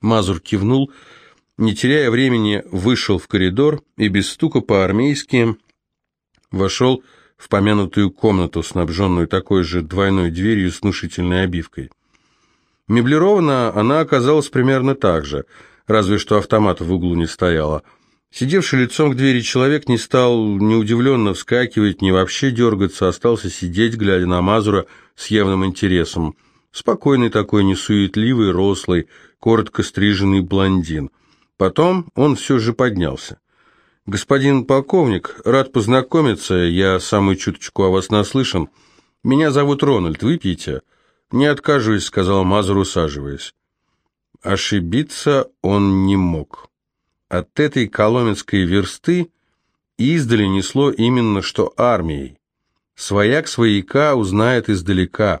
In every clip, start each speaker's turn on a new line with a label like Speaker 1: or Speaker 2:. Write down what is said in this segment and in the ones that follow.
Speaker 1: Мазур кивнул, не теряя времени, вышел в коридор и без стука по-армейски вошел в помянутую комнату, снабженную такой же двойной дверью с внушительной обивкой. Меблирована она оказалась примерно так же, разве что автомат в углу не стояло. Сидевший лицом к двери человек не стал ни удивленно вскакивать, ни вообще дергаться, остался сидеть, глядя на Мазура с явным интересом. Спокойный такой, несуетливый, рослый, коротко стриженный блондин. Потом он все же поднялся. «Господин полковник, рад познакомиться, я самую чуточку о вас наслышан. Меня зовут Рональд, выпьете?» «Не откажусь», — сказал Мазур, усаживаясь. Ошибиться он не мог. От этой коломенской версты издали несло именно что армией. Свояк свояка узнает издалека.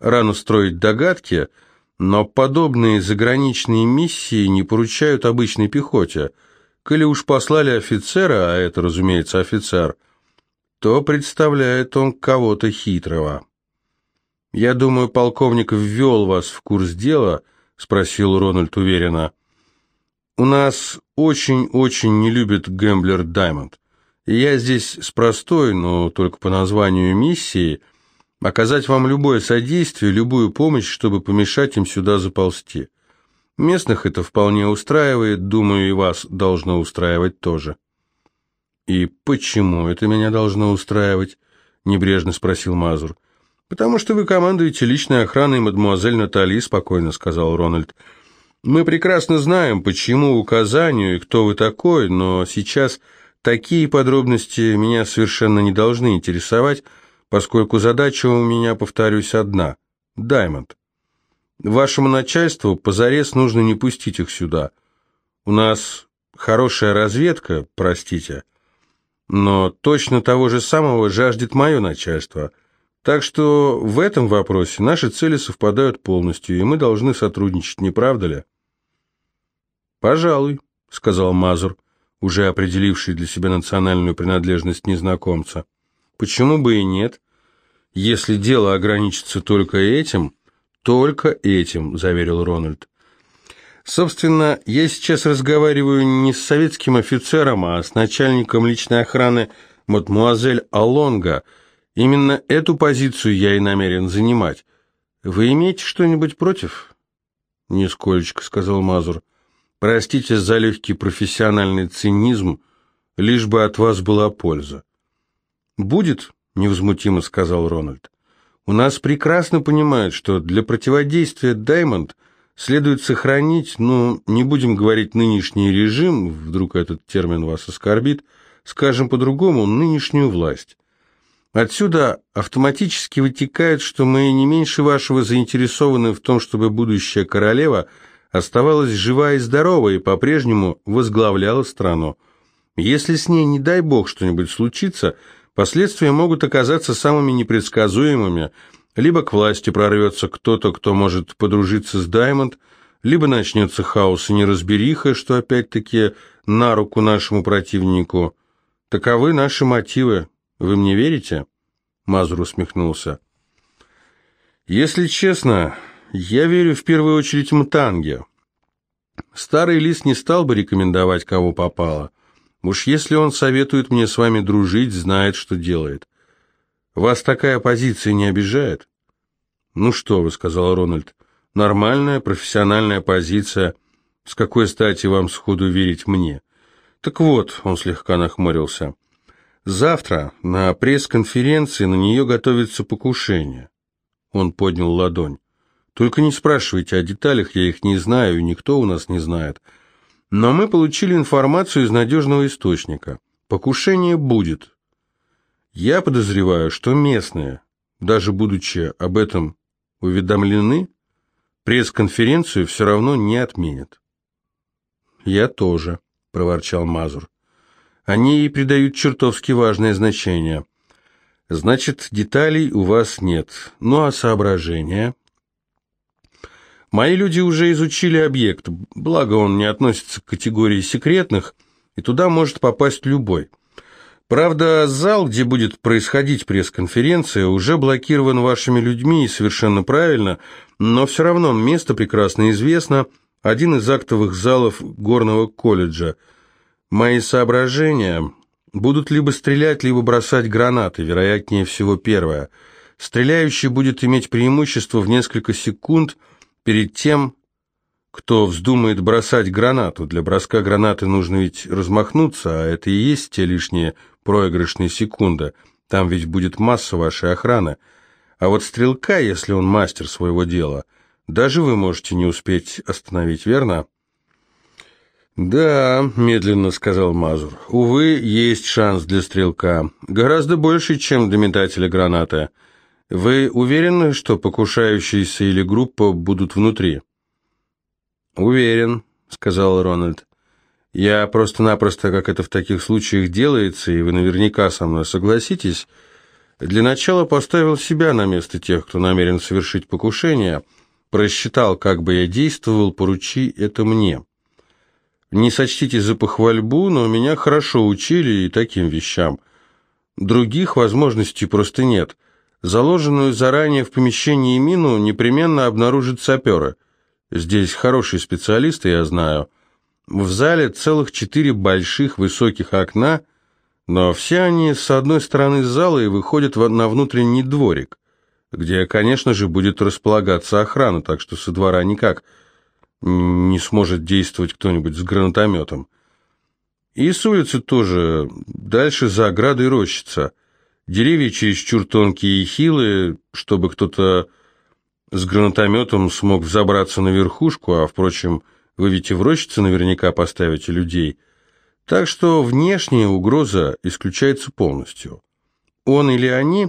Speaker 1: Рано строить догадки, но подобные заграничные миссии не поручают обычной пехоте. Коли уж послали офицера, а это, разумеется, офицер, то представляет он кого-то хитрого. «Я думаю, полковник ввел вас в курс дела», — спросил Рональд уверенно. «У нас очень-очень не любит Гэмблер Даймонд. Я здесь с простой, но только по названию миссии, оказать вам любое содействие, любую помощь, чтобы помешать им сюда заползти. Местных это вполне устраивает, думаю, и вас должно устраивать тоже». «И почему это меня должно устраивать?» — небрежно спросил Мазур. «Потому что вы командуете личной охраной мадемуазель Натали», — спокойно сказал Рональд. «Мы прекрасно знаем, почему указанию и кто вы такой, но сейчас такие подробности меня совершенно не должны интересовать, поскольку задача у меня, повторюсь, одна — Даймонд. Вашему начальству позарез нужно не пустить их сюда. У нас хорошая разведка, простите, но точно того же самого жаждет мое начальство». Так что в этом вопросе наши цели совпадают полностью, и мы должны сотрудничать, не правда ли? «Пожалуй», — сказал Мазур, уже определивший для себя национальную принадлежность незнакомца. «Почему бы и нет? Если дело ограничится только этим, только этим», — заверил Рональд. «Собственно, я сейчас разговариваю не с советским офицером, а с начальником личной охраны мадмуазель Алонга», Именно эту позицию я и намерен занимать. Вы имеете что-нибудь против? Нисколечко, сказал Мазур. Простите за легкий профессиональный цинизм, лишь бы от вас была польза. Будет, невозмутимо сказал Рональд. У нас прекрасно понимают, что для противодействия Даймонд следует сохранить, ну, не будем говорить нынешний режим, вдруг этот термин вас оскорбит, скажем по-другому, нынешнюю власть. Отсюда автоматически вытекает, что мы не меньше вашего заинтересованы в том, чтобы будущая королева оставалась жива и здорова и по-прежнему возглавляла страну. Если с ней, не дай бог, что-нибудь случится, последствия могут оказаться самыми непредсказуемыми. Либо к власти прорвется кто-то, кто может подружиться с Даймонд, либо начнется хаос и неразбериха, что опять-таки на руку нашему противнику. Таковы наши мотивы. Вы мне верите?» Мазур усмехнулся. «Если честно, я верю в первую очередь Мтанге. Старый лис не стал бы рекомендовать, кого попало. Уж если он советует мне с вами дружить, знает, что делает. Вас такая позиция не обижает?» «Ну что вы», — сказал Рональд, — «нормальная профессиональная позиция. С какой стати вам сходу верить мне?» «Так вот», — он слегка нахмурился, — Завтра на пресс-конференции на нее готовится покушение. Он поднял ладонь. Только не спрашивайте о деталях, я их не знаю, и никто у нас не знает. Но мы получили информацию из надежного источника. Покушение будет. Я подозреваю, что местные, даже будучи об этом уведомлены, пресс-конференцию все равно не отменят. «Я тоже», — проворчал Мазур. Они ей придают чертовски важное значение. Значит, деталей у вас нет. Ну а соображения? Мои люди уже изучили объект, благо он не относится к категории секретных, и туда может попасть любой. Правда, зал, где будет происходить пресс-конференция, уже блокирован вашими людьми, и совершенно правильно, но все равно место прекрасно известно, один из актовых залов горного колледжа. Мои соображения будут либо стрелять, либо бросать гранаты, вероятнее всего первое. Стреляющий будет иметь преимущество в несколько секунд перед тем, кто вздумает бросать гранату. Для броска гранаты нужно ведь размахнуться, а это и есть те лишние проигрышные секунды. Там ведь будет масса вашей охраны. А вот стрелка, если он мастер своего дела, даже вы можете не успеть остановить, верно? «Да», — медленно сказал Мазур, — «увы, есть шанс для стрелка. Гораздо больше, чем для метателя гранаты. Вы уверены, что покушающиеся или группа будут внутри?» «Уверен», — сказал Рональд. «Я просто-напросто, как это в таких случаях делается, и вы наверняка со мной согласитесь, для начала поставил себя на место тех, кто намерен совершить покушение, просчитал, как бы я действовал, поручи это мне. Не сочтите за похвальбу, но меня хорошо учили и таким вещам. Других возможностей просто нет. Заложенную заранее в помещении мину непременно обнаружат саперы». Здесь хорошие специалисты, я знаю. В зале целых четыре больших высоких окна, но все они с одной стороны зала и выходят на внутренний дворик, где, конечно же, будет располагаться охрана, так что со двора никак не сможет действовать кто-нибудь с гранатометом. И с улицы тоже, дальше за оградой рощица. Деревья чересчур тонкие и хилые, чтобы кто-то с гранатометом смог взобраться на верхушку, а, впрочем, вы ведь и в рощице наверняка поставите людей. Так что внешняя угроза исключается полностью. Он или они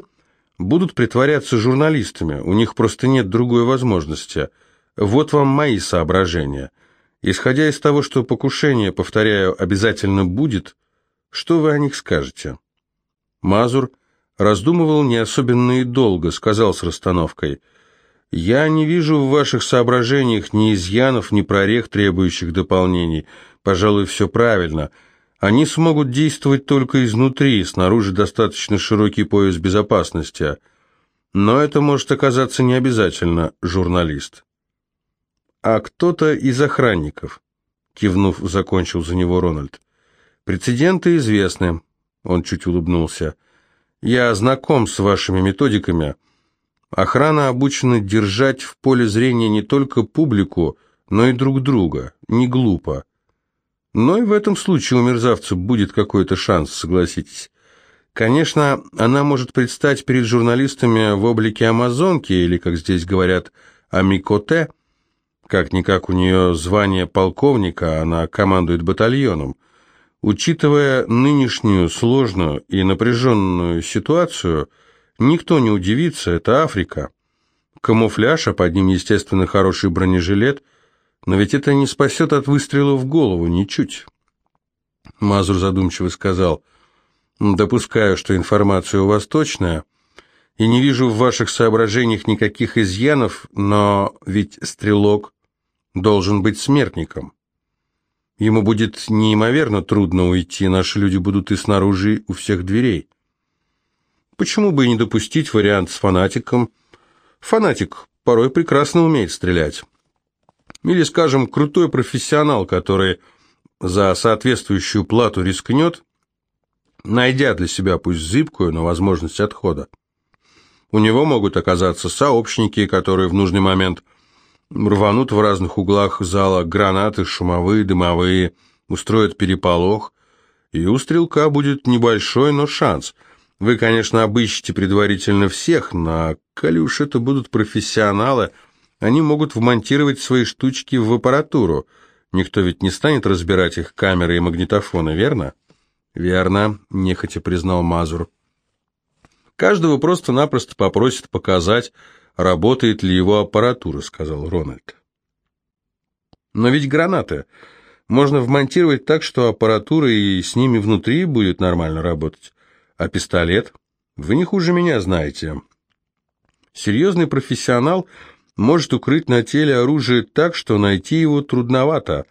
Speaker 1: будут притворяться журналистами, у них просто нет другой возможности. Вот вам мои соображения. Исходя из того, что покушение, повторяю, обязательно будет, что вы о них скажете?» Мазур раздумывал не особенно и долго, сказал с расстановкой – я не вижу в ваших соображениях ни изъянов, ни прорех, требующих дополнений. Пожалуй, все правильно. Они смогут действовать только изнутри, снаружи достаточно широкий пояс безопасности. Но это может оказаться не обязательно журналист. А кто-то из охранников, кивнув, закончил за него Рональд. Прецеденты известны, он чуть улыбнулся. Я знаком с вашими методиками, Охрана обучена держать в поле зрения не только публику, но и друг друга. Не глупо. Но и в этом случае у мерзавца будет какой-то шанс, согласитесь. Конечно, она может предстать перед журналистами в облике амазонки, или, как здесь говорят, амикоте. Как-никак у нее звание полковника, она командует батальоном. Учитывая нынешнюю сложную и напряженную ситуацию – Никто не удивится, это Африка. Камуфляж, а под ним, естественно, хороший бронежилет, но ведь это не спасет от выстрела в голову, ничуть. Мазур задумчиво сказал, «Допускаю, что информация у вас точная, и не вижу в ваших соображениях никаких изъянов, но ведь стрелок должен быть смертником. Ему будет неимоверно трудно уйти, наши люди будут и снаружи у всех дверей». Почему бы и не допустить вариант с фанатиком? Фанатик порой прекрасно умеет стрелять. Или, скажем, крутой профессионал, который за соответствующую плату рискнет, найдя для себя пусть зыбкую, но возможность отхода. У него могут оказаться сообщники, которые в нужный момент рванут в разных углах зала гранаты, шумовые, дымовые, устроят переполох, и у стрелка будет небольшой, но шанс – вы, конечно, обыщите предварительно всех, но коли это будут профессионалы, они могут вмонтировать свои штучки в аппаратуру. Никто ведь не станет разбирать их камеры и магнитофоны, верно? Верно, нехотя признал Мазур. Каждого просто-напросто попросят показать, работает ли его аппаратура, сказал Рональд. Но ведь гранаты можно вмонтировать так, что аппаратура и с ними внутри будет нормально работать. А пистолет? Вы не хуже меня знаете. Серьезный профессионал может укрыть на теле оружие так, что найти его трудновато.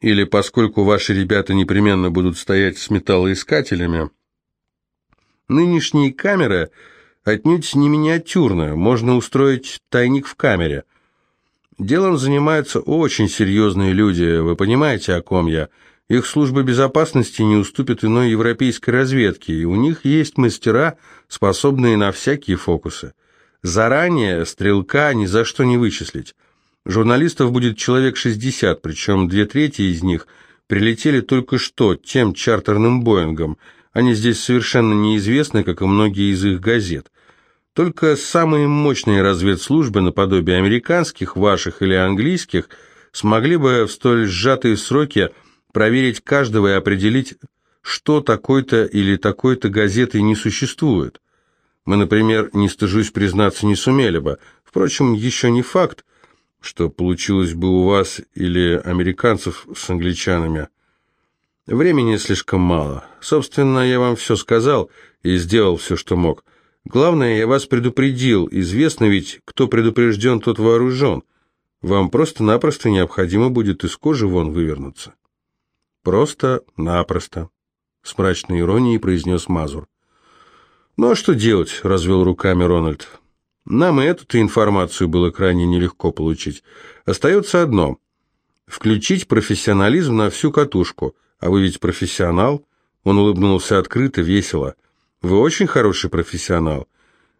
Speaker 1: Или поскольку ваши ребята непременно будут стоять с металлоискателями. Нынешние камеры отнюдь не миниатюрные, можно устроить тайник в камере. Делом занимаются очень серьезные люди, вы понимаете, о ком я. Их служба безопасности не уступит иной европейской разведке, и у них есть мастера, способные на всякие фокусы. Заранее стрелка ни за что не вычислить. Журналистов будет человек 60, причем две трети из них прилетели только что тем чартерным Боингом. Они здесь совершенно неизвестны, как и многие из их газет. Только самые мощные разведслужбы, наподобие американских, ваших или английских, смогли бы в столь сжатые сроки проверить каждого и определить, что такой-то или такой-то газеты не существует. Мы, например, не стыжусь признаться, не сумели бы. Впрочем, еще не факт, что получилось бы у вас или американцев с англичанами. Времени слишком мало. Собственно, я вам все сказал и сделал все, что мог. Главное, я вас предупредил. Известно ведь, кто предупрежден, тот вооружен. Вам просто-напросто необходимо будет из кожи вон вывернуться. Просто-напросто, с мрачной иронией произнес Мазур. Ну а что делать, развел руками Рональд. Нам и эту информацию было крайне нелегко получить. Остается одно — включить профессионализм на всю катушку. А вы ведь профессионал? Он улыбнулся открыто, весело. Вы очень хороший профессионал.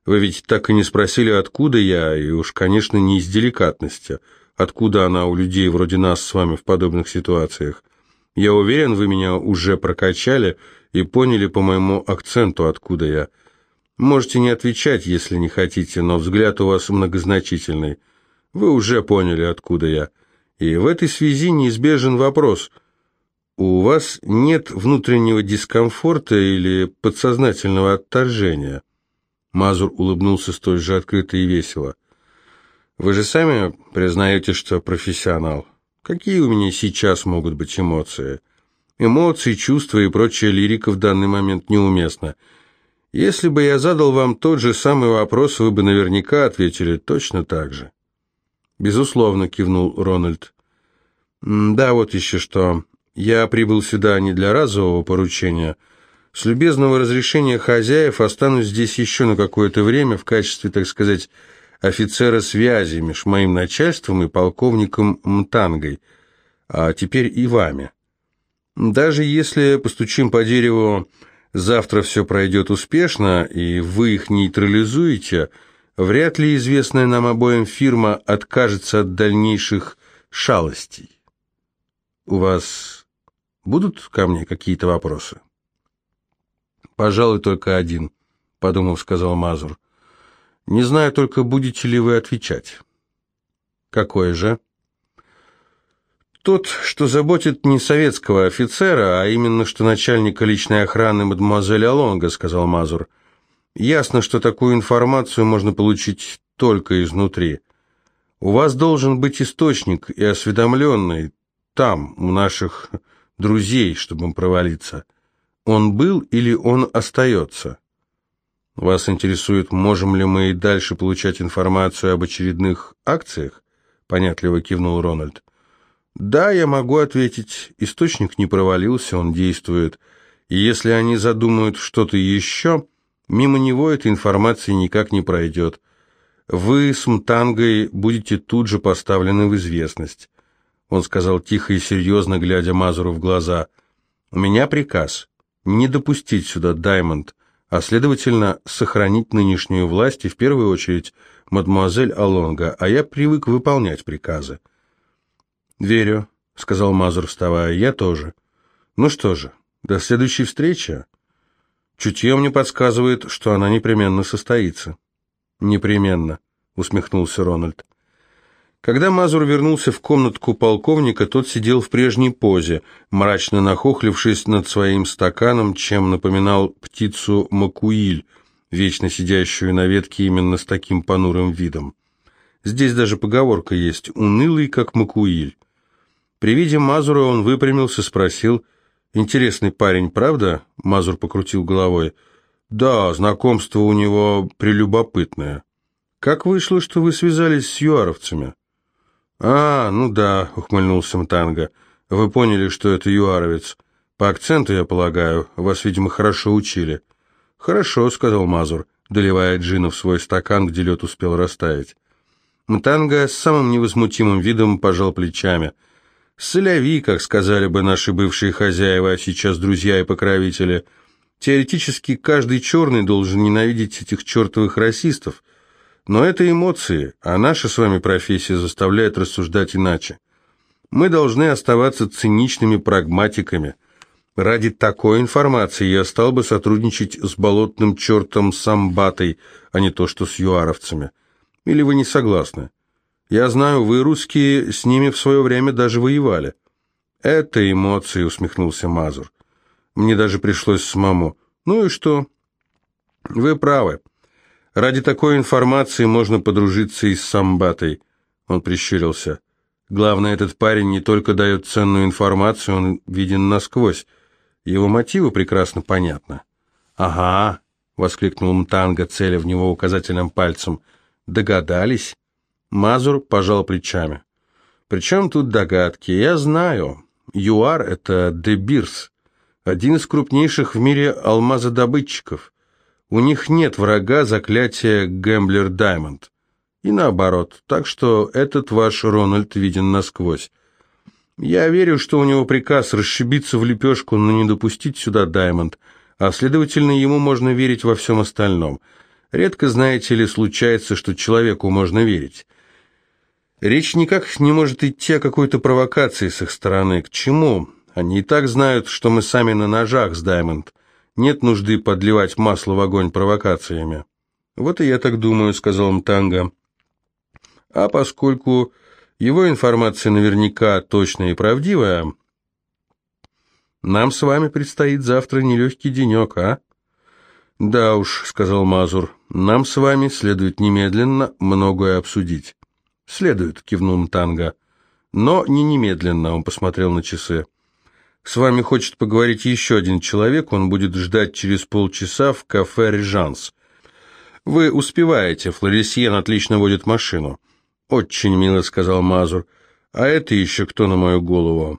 Speaker 1: Вы ведь так и не спросили, откуда я, и уж, конечно, не из деликатности. Откуда она у людей вроде нас с вами в подобных ситуациях? Я уверен, вы меня уже прокачали и поняли по моему акценту, откуда я. Можете не отвечать, если не хотите, но взгляд у вас многозначительный. Вы уже поняли, откуда я. И в этой связи неизбежен вопрос – у вас нет внутреннего дискомфорта или подсознательного отторжения?» Мазур улыбнулся столь же открыто и весело. «Вы же сами признаете, что профессионал. Какие у меня сейчас могут быть эмоции? Эмоции, чувства и прочая лирика в данный момент неуместна. Если бы я задал вам тот же самый вопрос, вы бы наверняка ответили точно так же». «Безусловно», — кивнул Рональд. «Да, вот еще что. Я прибыл сюда не для разового поручения. С любезного разрешения хозяев останусь здесь еще на какое-то время в качестве, так сказать, офицера связи между моим начальством и полковником Мтангой, а теперь и вами. Даже если, постучим по дереву, завтра все пройдет успешно, и вы их нейтрализуете, вряд ли известная нам обоим фирма откажется от дальнейших шалостей. У вас Будут ко мне какие-то вопросы? Пожалуй, только один, подумав, сказал Мазур. Не знаю только, будете ли вы отвечать. Какой же? Тот, что заботит не советского офицера, а именно что начальника личной охраны мадемуазель Алонга, сказал Мазур. Ясно, что такую информацию можно получить только изнутри. У вас должен быть источник и осведомленный там, у наших друзей, чтобы провалиться. Он был или он остается? Вас интересует, можем ли мы и дальше получать информацию об очередных акциях? Понятливо кивнул Рональд. Да, я могу ответить. Источник не провалился, он действует. И если они задумают что-то еще, мимо него эта информация никак не пройдет. Вы с Мтангой будете тут же поставлены в известность. Он сказал тихо и серьезно, глядя Мазуру в глаза. «У меня приказ не допустить сюда Даймонд, а, следовательно, сохранить нынешнюю власть и, в первую очередь, мадемуазель Алонга, а я привык выполнять приказы». «Верю», — сказал Мазур, вставая, — «я тоже». «Ну что же, до следующей встречи?» «Чутье мне подсказывает, что она непременно состоится». «Непременно», — усмехнулся Рональд. Когда Мазур вернулся в комнатку полковника, тот сидел в прежней позе, мрачно нахохлившись над своим стаканом, чем напоминал птицу Макуиль, вечно сидящую на ветке именно с таким понурым видом. Здесь даже поговорка есть «унылый, как Макуиль». При виде Мазура он выпрямился, спросил «Интересный парень, правда?» Мазур покрутил головой. «Да, знакомство у него прелюбопытное. Как вышло, что вы связались с юаровцами?» «А, ну да», — ухмыльнулся Мтанга. «Вы поняли, что это юаровец. По акценту, я полагаю, вас, видимо, хорошо учили». «Хорошо», — сказал Мазур, доливая джина в свой стакан, где лед успел растаять. Мтанга с самым невозмутимым видом пожал плечами. «Соляви, как сказали бы наши бывшие хозяева, а сейчас друзья и покровители. Теоретически каждый черный должен ненавидеть этих чертовых расистов. Но это эмоции, а наша с вами профессия заставляет рассуждать иначе. Мы должны оставаться циничными прагматиками. Ради такой информации я стал бы сотрудничать с болотным чертом Самбатой, а не то что с юаровцами. Или вы не согласны? Я знаю, вы, русские, с ними в свое время даже воевали. Это эмоции, усмехнулся Мазур. Мне даже пришлось самому. Ну и что? Вы правы. Ради такой информации можно подружиться и с Самбатой. Он прищурился. Главное, этот парень не только дает ценную информацию, он виден насквозь. Его мотивы прекрасно понятны. «Ага», — воскликнул Мтанга, целя в него указательным пальцем. «Догадались?» Мазур пожал плечами. «Причем тут догадки? Я знаю. ЮАР — это Дебирс, один из крупнейших в мире алмазодобытчиков. У них нет врага заклятия Гэмблер Даймонд. И наоборот, так что этот ваш Рональд виден насквозь. Я верю, что у него приказ расшибиться в лепешку, но не допустить сюда Даймонд, а следовательно, ему можно верить во всем остальном. Редко, знаете ли, случается, что человеку можно верить. Речь никак не может идти о какой-то провокации с их стороны. К чему? Они и так знают, что мы сами на ножах с Даймонд. Нет нужды подливать масло в огонь провокациями. Вот и я так думаю, сказал Мтанга. А поскольку его информация наверняка точная и правдивая. Нам с вами предстоит завтра нелегкий денек, а? Да уж, сказал Мазур, нам с вами следует немедленно многое обсудить. Следует, кивнул Мтанга. Но не немедленно, он посмотрел на часы. С вами хочет поговорить еще один человек, он будет ждать через полчаса в кафе «Режанс». Вы успеваете, Флорисьен отлично водит машину. «Очень мило», — сказал Мазур. «А это еще кто на мою голову?»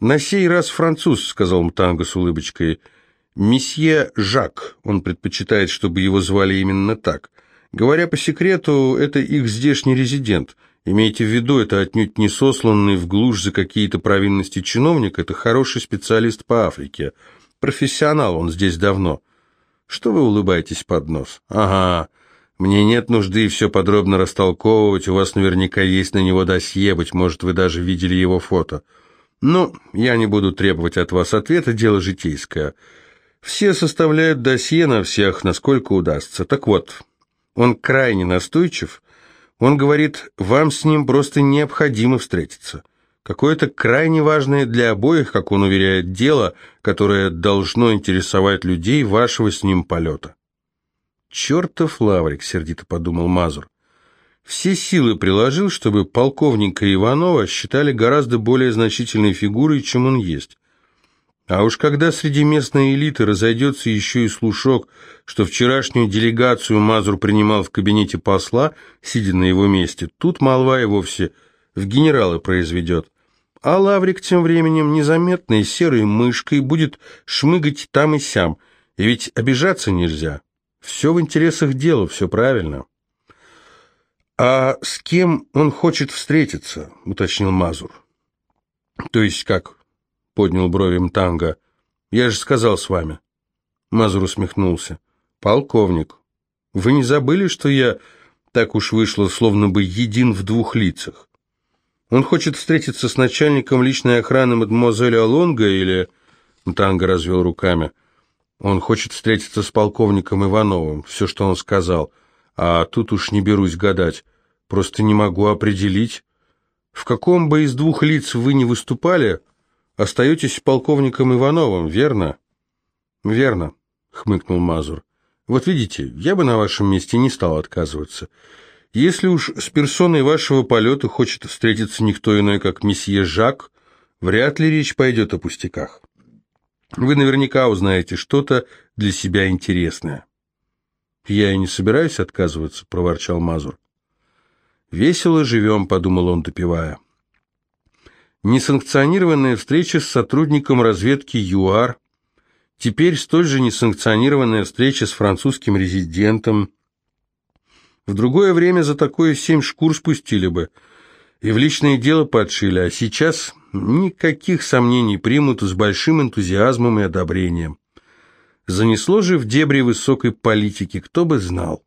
Speaker 1: «На сей раз француз», — сказал Мтанго с улыбочкой. «Месье Жак. Он предпочитает, чтобы его звали именно так. Говоря по секрету, это их здешний резидент. Имейте в виду, это отнюдь не сосланный в глушь за какие-то провинности чиновник, это хороший специалист по Африке. Профессионал, он здесь давно. Что вы улыбаетесь под нос? Ага, мне нет нужды все подробно растолковывать, у вас наверняка есть на него досье, быть может, вы даже видели его фото. Ну, я не буду требовать от вас ответа, дело житейское. Все составляют досье на всех, насколько удастся. Так вот, он крайне настойчив. Он говорит, вам с ним просто необходимо встретиться. Какое-то крайне важное для обоих, как он уверяет, дело, которое должно интересовать людей вашего с ним полета. «Чертов лаврик», — сердито подумал Мазур. Все силы приложил, чтобы полковника Иванова считали гораздо более значительной фигурой, чем он есть. А уж когда среди местной элиты разойдется еще и слушок, что вчерашнюю делегацию Мазур принимал в кабинете посла, сидя на его месте, тут молва и вовсе в генералы произведет. А Лаврик тем временем незаметной серой мышкой будет шмыгать там и сям, и ведь обижаться нельзя. Все в интересах дела, все правильно. «А с кем он хочет встретиться?» — уточнил Мазур. «То есть как?» — поднял брови Мтанга. «Я же сказал с вами». Мазур усмехнулся. «Полковник, вы не забыли, что я так уж вышло, словно бы един в двух лицах? Он хочет встретиться с начальником личной охраны мадемуазели Алонга или...» Мтанга развел руками. Он хочет встретиться с полковником Ивановым, все, что он сказал. А тут уж не берусь гадать. Просто не могу определить. В каком бы из двух лиц вы не выступали, остаетесь полковником Ивановым, верно? Верно, хмыкнул Мазур. Вот видите, я бы на вашем месте не стал отказываться. Если уж с персоной вашего полета хочет встретиться никто иной, как месье Жак, вряд ли речь пойдет о пустяках. Вы наверняка узнаете что-то для себя интересное. Я и не собираюсь отказываться, проворчал Мазур. Весело живем, подумал он, допивая. Несанкционированная встреча с сотрудником разведки ЮАР, теперь столь же несанкционированная встреча с французским резидентом. В другое время за такое семь шкур спустили бы и в личное дело подшили, а сейчас никаких сомнений примут с большим энтузиазмом и одобрением. Занесло же в дебри высокой политики, кто бы знал.